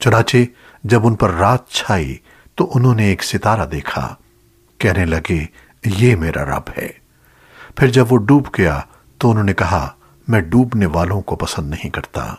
چنانچہ جب ان پر رات چھائی تو انہوں نے ایک ستارہ دیکھا۔ کہنے لگے، یہ میرا رب ہے۔ پھر جب وہ ڈوب گیا تو انہوں نے کہا، میں ڈوبنے والوں کو پسند نہیں کرتا۔